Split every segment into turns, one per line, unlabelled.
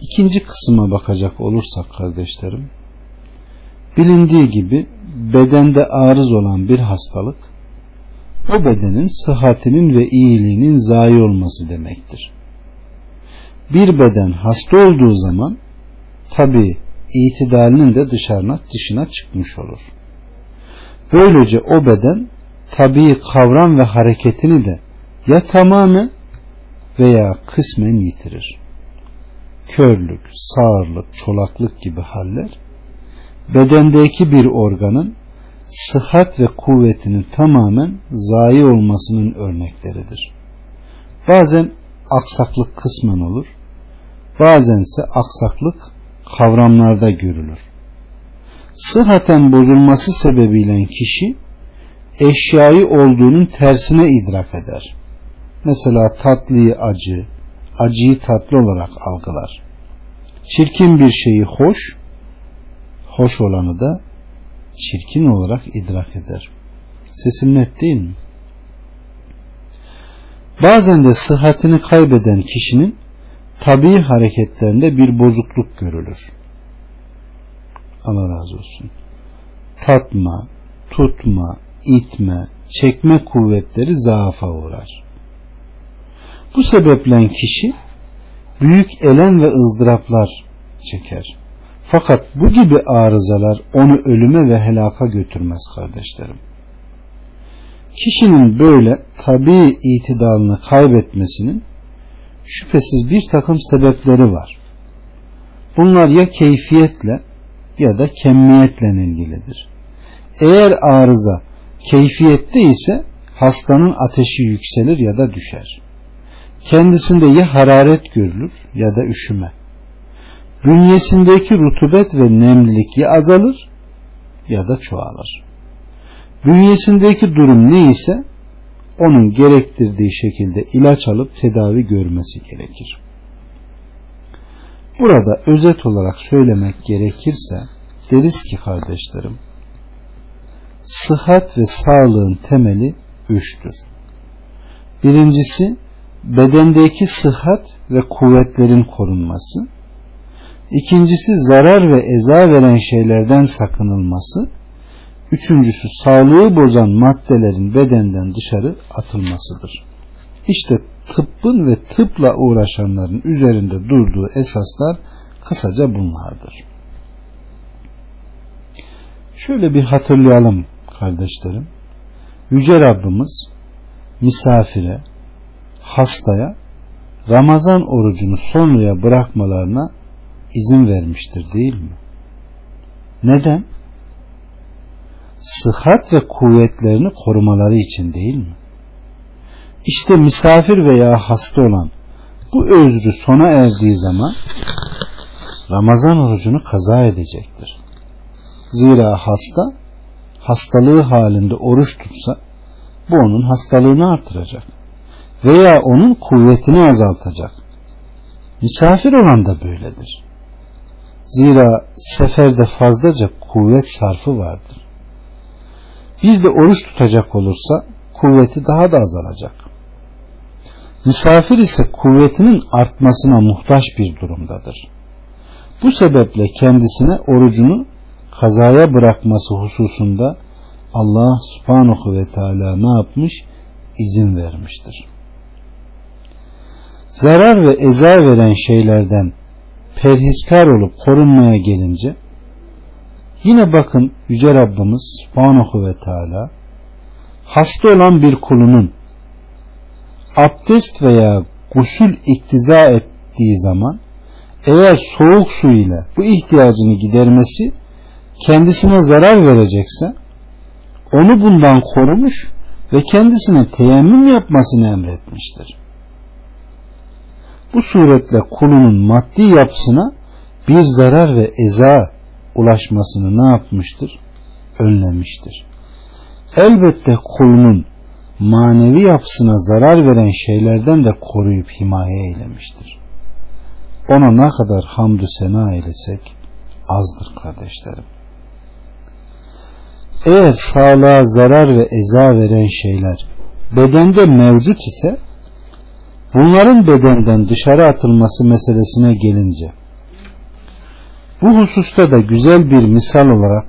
İkinci kısma bakacak olursak kardeşlerim, bilindiği gibi bedende arız olan bir hastalık, o bedenin sıhhatinin ve iyiliğinin zayi olması demektir. Bir beden hasta olduğu zaman tabi itidalinin de dışarına dışına çıkmış olur. Böylece o beden tabi kavram ve hareketini de ya tamamen veya kısmen yitirir. Körlük, sağırlık, çolaklık gibi haller bedendeki bir organın sıhhat ve kuvvetinin tamamen zayi olmasının örnekleridir. Bazen aksaklık kısmen olur, bazense aksaklık kavramlarda görülür. Sıhhaten bozulması sebebiyle kişi eşyayı olduğunun tersine idrak eder. Mesela tatlıyı acı, acıyı tatlı olarak algılar. Çirkin bir şeyi hoş, hoş olanı da çirkin olarak idrak eder. Sesim net değil mi? Bazen de sıhhatini kaybeden kişinin tabii hareketlerinde bir bozukluk görülür. Allah razı olsun. Tatma, tutma, itme, çekme kuvvetleri zaafa uğrar. Bu sebeple kişi büyük elem ve ızdıraplar çeker. Fakat bu gibi arızalar onu ölüme ve helaka götürmez kardeşlerim. Kişinin böyle tabi itidalını kaybetmesinin şüphesiz bir takım sebepleri var. Bunlar ya keyfiyetle ya da kemmiyetle ilgilidir. Eğer arıza keyfiyette ise hastanın ateşi yükselir ya da düşer. Kendisinde ya hararet görülür ya da üşüme bünyesindeki rutubet ve nemlilik ya azalır ya da çoğalır. Bünyesindeki durum ne ise onun gerektirdiği şekilde ilaç alıp tedavi görmesi gerekir. Burada özet olarak söylemek gerekirse deriz ki kardeşlerim sıhhat ve sağlığın temeli üçtür. Birincisi bedendeki sıhhat ve kuvvetlerin korunması. İkincisi zarar ve eza veren şeylerden sakınılması. Üçüncüsü sağlığı bozan maddelerin bedenden dışarı atılmasıdır. İşte tıbbın ve tıpla uğraşanların üzerinde durduğu esaslar kısaca bunlardır. Şöyle bir hatırlayalım kardeşlerim. Yüce Rabbimiz misafire, hastaya Ramazan orucunu sonraya bırakmalarına izin vermiştir değil mi? Neden? Sıhhat ve kuvvetlerini korumaları için değil mi? İşte misafir veya hasta olan bu özrü sona erdiği zaman Ramazan orucunu kaza edecektir. Zira hasta hastalığı halinde oruç tutsa bu onun hastalığını artıracak veya onun kuvvetini azaltacak. Misafir olan da böyledir. Zira seferde fazlaca kuvvet sarfı vardır. Bir de oruç tutacak olursa kuvveti daha da azalacak. Misafir ise kuvvetinin artmasına muhtaç bir durumdadır. Bu sebeple kendisine orucunu kazaya bırakması hususunda Allah subhanahu ve teala ne yapmış? İzin vermiştir. Zarar ve eza veren şeylerden perhiskar olup korunmaya gelince yine bakın Yüce Rabbimiz Subhanahu ve Teala hasta olan bir kulunun abdest veya gusül iktiza ettiği zaman eğer soğuk su ile bu ihtiyacını gidermesi kendisine zarar verecekse onu bundan korumuş ve kendisine teyemmüm yapmasını emretmiştir bu suretle kulunun maddi yapısına bir zarar ve eza ulaşmasını ne yapmıştır? Önlemiştir. Elbette kulunun manevi yapısına zarar veren şeylerden de koruyup himaye eylemiştir. Ona ne kadar hamdü sena eylesek azdır kardeşlerim. Eğer sağlığa zarar ve eza veren şeyler bedende mevcut ise Bunların bedenden dışarı atılması meselesine gelince Bu hususta da güzel bir misal olarak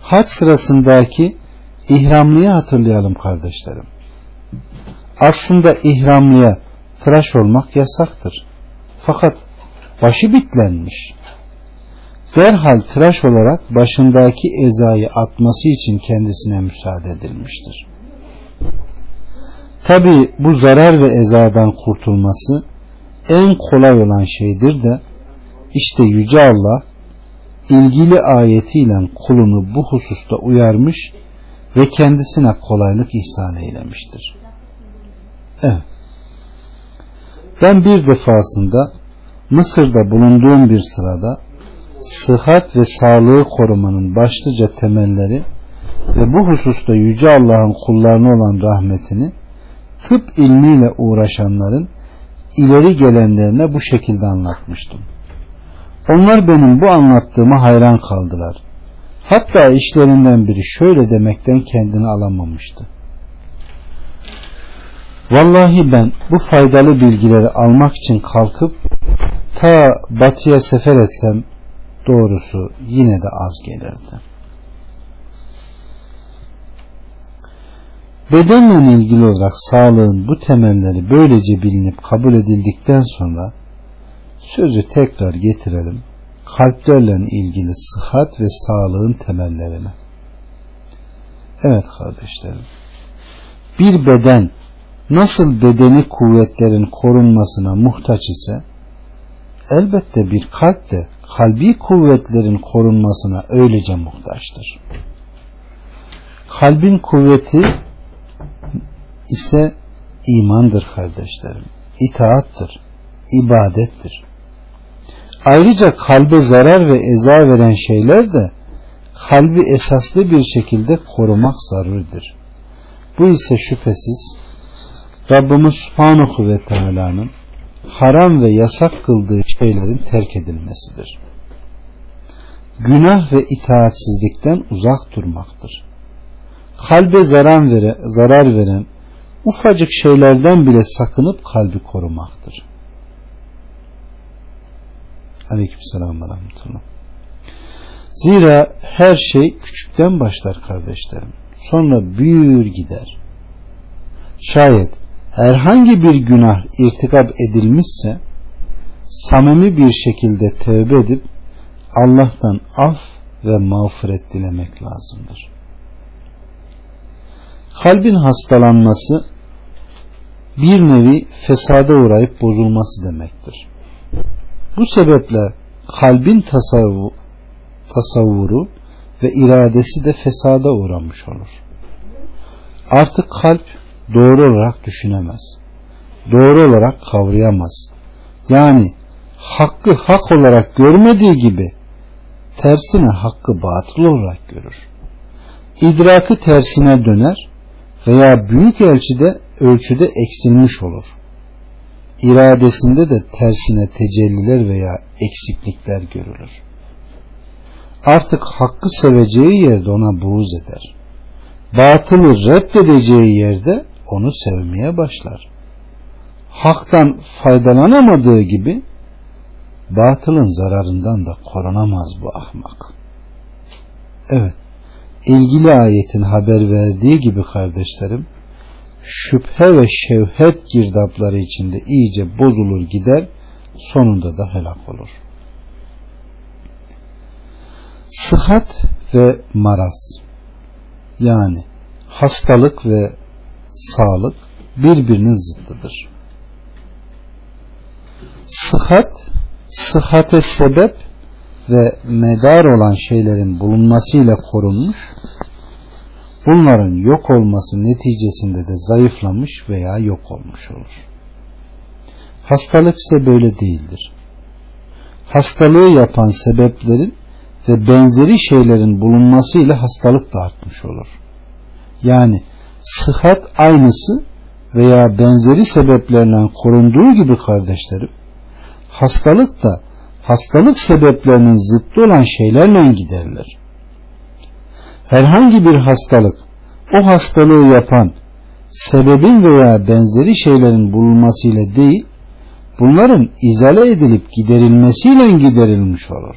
hac sırasındaki ihramlıyı hatırlayalım kardeşlerim. Aslında ihramlıya tıraş olmak yasaktır. Fakat başı bitlenmiş. Derhal tıraş olarak başındaki ezayı atması için kendisine müsaade edilmiştir. Tabi bu zarar ve ezadan kurtulması en kolay olan şeydir de işte Yüce Allah ilgili ayetiyle kulunu bu hususta uyarmış ve kendisine kolaylık ihsan eylemiştir. Evet. Ben bir defasında Mısır'da bulunduğum bir sırada sıhhat ve sağlığı korumanın başlıca temelleri ve bu hususta Yüce Allah'ın kullarına olan rahmetini tıp ilmiyle uğraşanların ileri gelenlerine bu şekilde anlatmıştım. Onlar benim bu anlattığıma hayran kaldılar. Hatta işlerinden biri şöyle demekten kendini alamamıştı. Vallahi ben bu faydalı bilgileri almak için kalkıp ta batıya sefer etsem doğrusu yine de az gelirdi. Bedenle ilgili olarak sağlığın bu temelleri böylece bilinip kabul edildikten sonra sözü tekrar getirelim kalplerle ilgili sıhhat ve sağlığın temellerine. Evet kardeşlerim. Bir beden nasıl bedeni kuvvetlerin korunmasına muhtaç ise elbette bir kalp de kalbi kuvvetlerin korunmasına öylece muhtaçtır. Kalbin kuvveti ise imandır kardeşlerim. İtaattır, ibadettir. Ayrıca kalbe zarar ve eza veren şeyler de kalbi esaslı bir şekilde korumak zaruridir. Bu ise şüphesiz Rabbimiz Subhanahu ve Teala'nın haram ve yasak kıldığı şeylerin terk edilmesidir. Günah ve itaatsizlikten uzak durmaktır. Kalbe zarar, zarar veren ufacık şeylerden bile sakınıp kalbi korumaktır. Aleykümselam ve rahmetullah. Zira her şey küçükten başlar kardeşlerim. Sonra büyür gider. Şayet herhangi bir günah irtikap edilmişse samimi bir şekilde tövbe edip Allah'tan af ve mağfiret dilemek lazımdır. Kalbin hastalanması bir nevi fesada uğrayıp bozulması demektir. Bu sebeple kalbin tasavvuru, tasavvuru ve iradesi de fesada uğramış olur. Artık kalp doğru olarak düşünemez. Doğru olarak kavrayamaz. Yani hakkı hak olarak görmediği gibi tersine hakkı batıl olarak görür. İdrakı tersine döner veya büyük ölçüde ölçüde eksilmiş olur iradesinde de tersine tecelliler veya eksiklikler görülür. Artık hakkı seveceği yerde ona buğz eder. Batılı reddedeceği yerde onu sevmeye başlar. Haktan faydalanamadığı gibi batılın zararından da korunamaz bu ahmak. Evet, ilgili ayetin haber verdiği gibi kardeşlerim, şüphe ve şevhet girdapları içinde iyice bozulur gider sonunda da helak olur. Sıhhat ve maraz yani hastalık ve sağlık birbirinin zıttıdır. Sıhhat, sıhhate sebep ve medar olan şeylerin bulunmasıyla korunmuş bunların yok olması neticesinde de zayıflamış veya yok olmuş olur. Hastalık ise böyle değildir. Hastalığı yapan sebeplerin ve benzeri şeylerin bulunmasıyla hastalık da artmış olur. Yani sıhhat aynısı veya benzeri sebeplerle korunduğu gibi kardeşlerim, hastalık da hastalık sebeplerinin zıttı olan şeylerle giderilir herhangi bir hastalık o hastalığı yapan sebebin veya benzeri şeylerin bulunmasıyla değil bunların izale edilip giderilmesiyle giderilmiş olur.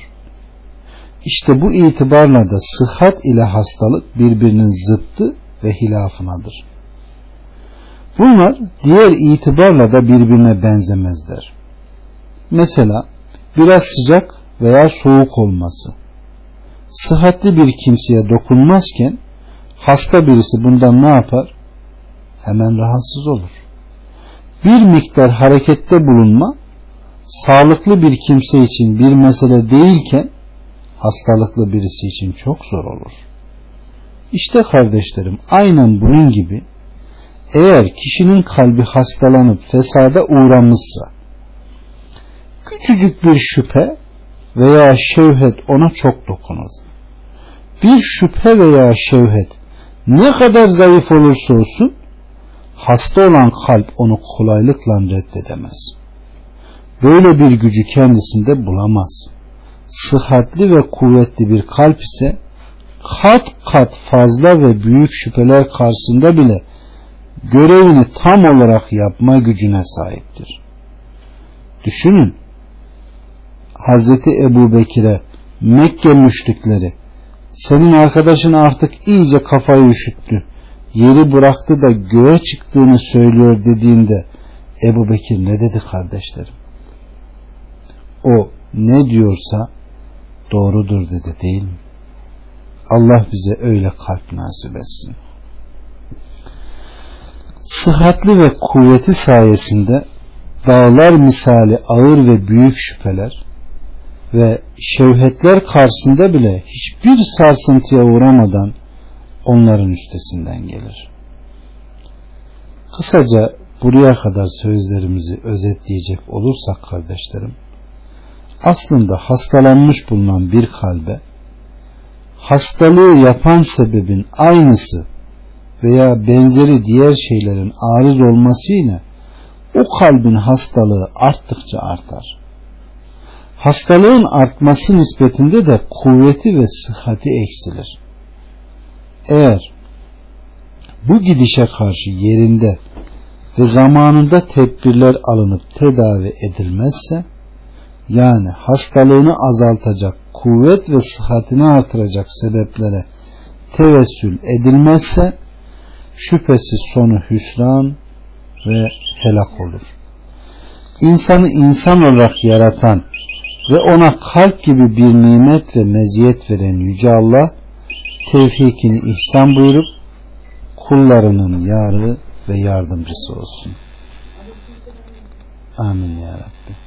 İşte bu itibarla da sıhhat ile hastalık birbirinin zıttı ve hilafınadır. Bunlar diğer itibarla da birbirine benzemezler. Mesela biraz sıcak veya soğuk olması. Sıhhatli bir kimseye dokunmazken hasta birisi bundan ne yapar? Hemen rahatsız olur. Bir miktar harekette bulunma sağlıklı bir kimse için bir mesele değilken hastalıklı birisi için çok zor olur. İşte kardeşlerim aynen bunun gibi eğer kişinin kalbi hastalanıp fesada uğramışsa küçücük bir şüphe veya şevhet ona çok dokunur. Bir şüphe veya şevhet ne kadar zayıf olursa olsun hasta olan kalp onu kolaylıkla reddedemez. Böyle bir gücü kendisinde bulamaz. Sıhhatli ve kuvvetli bir kalp ise kat kat fazla ve büyük şüpheler karşısında bile görevini tam olarak yapma gücüne sahiptir. Düşünün Hazreti Ebu Bekir'e Mekke müşrikleri senin arkadaşın artık iyice kafayı üşüttü. Yeri bıraktı da göğe çıktığını söylüyor dediğinde Ebu Bekir ne dedi kardeşlerim? O ne diyorsa doğrudur dedi değil mi? Allah bize öyle kalp nasip etsin. Sıhhatli ve kuvveti sayesinde dağlar misali ağır ve büyük şüpheler ve şevhetler karşısında bile hiçbir sarsıntıya uğramadan onların üstesinden gelir. Kısaca buraya kadar sözlerimizi özetleyecek olursak kardeşlerim, aslında hastalanmış bulunan bir kalbe hastalığı yapan sebebin aynısı veya benzeri diğer şeylerin arız olmasıyla o kalbin hastalığı arttıkça artar. Hastalığın artması nispetinde de kuvveti ve sıhhati eksilir. Eğer bu gidişe karşı yerinde ve zamanında tedbirler alınıp tedavi edilmezse yani hastalığını azaltacak kuvvet ve sıhhatini artıracak sebeplere tevessül edilmezse şüphesiz sonu hüsran ve helak olur. İnsanı insan olarak yaratan ve ona kalp gibi bir nimet ve meziyet veren Yüce Allah tevfikini ihsan buyurup kullarının yarı ve yardımcısı olsun. Amin ya Rabbi.